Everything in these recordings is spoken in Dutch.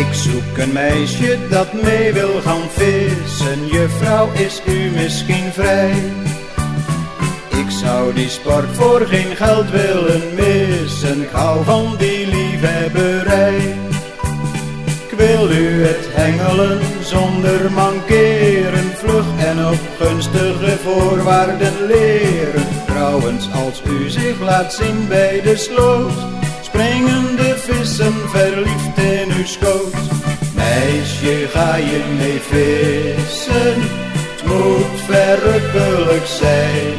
Ik zoek een meisje dat mee wil gaan vissen. Juffrouw, is u misschien vrij? Ik zou die sport voor geen geld willen missen. Ik van die liefhebberij. Ik wil u het hengelen zonder mankeren, vlug en op gunstige voorwaarden leren. Trouwens, als u zich laat zien bij de sloot, springen de vissen verliefd in uw schoot. Meisje, ga je mee vissen? Het moet verrukkelijk zijn.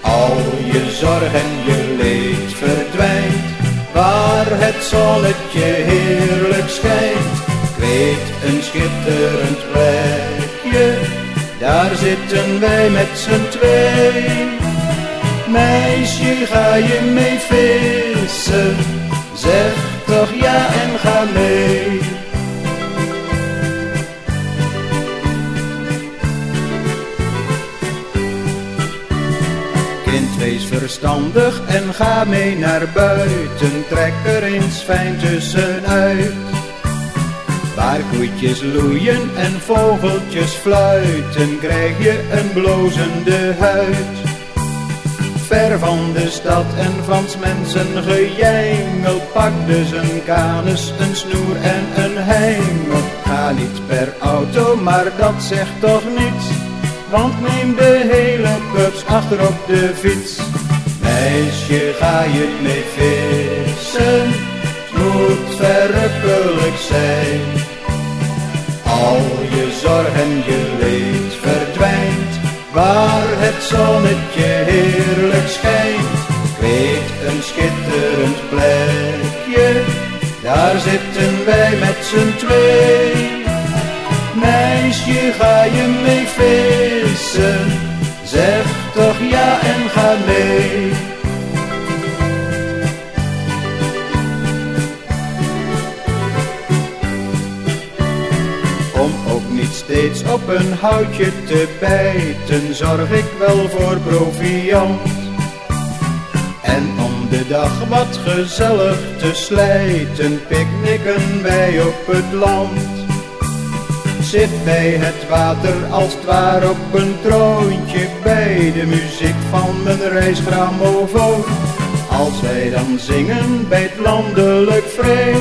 Al je zorg en je leed verdwijnt, waar het zonnetje heerlijk schijnt. Ik weet een schitterend plekje, daar zitten wij met z'n twee. Meisje, ga je mee vissen? Zeg toch ja en ga mee. Kind, wees verstandig en ga mee naar buiten. Trek er eens fijn tussenuit. Waar koetjes loeien en vogeltjes fluiten, krijg je een blozende huid. Ver van de stad en van mensen gejengel, dus een kanus, een snoer en een hengel. Ga niet per auto, maar dat zegt toch niets, want neem de hele pups achter op de fiets. Meisje, ga je mee vissen, het moet verrukkelijk zijn. Al je zorg en je leed verdwijnt, waar het zonnetje heerlijk schijnt. Een schitterend plekje, daar zitten wij met z'n twee. Meisje, ga je mee vissen? Zeg toch ja en ga mee. Om ook niet steeds op een houtje te bijten, zorg ik wel voor proviand. En om de dag wat gezellig te slijten, picknicken wij op het land. Zit bij het water als het op een troontje, bij de muziek van mijn reisgrammofoon. Als wij dan zingen bij het landelijk vrij,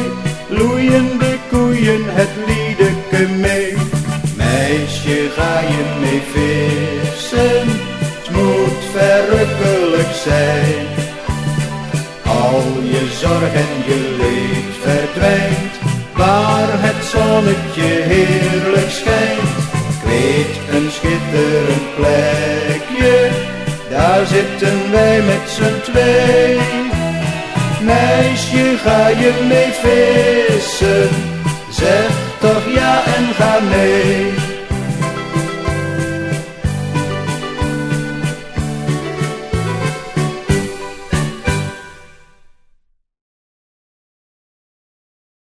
loeien de koeien het liedeke mee. Meisje, ga je mee vissen? Al je zorg en je leed verdwijnt, waar het zonnetje heerlijk schijnt. Ik weet een schitterend plekje, daar zitten wij met z'n twee. Meisje, ga je mee vissen? Zeg toch ja en ga mee.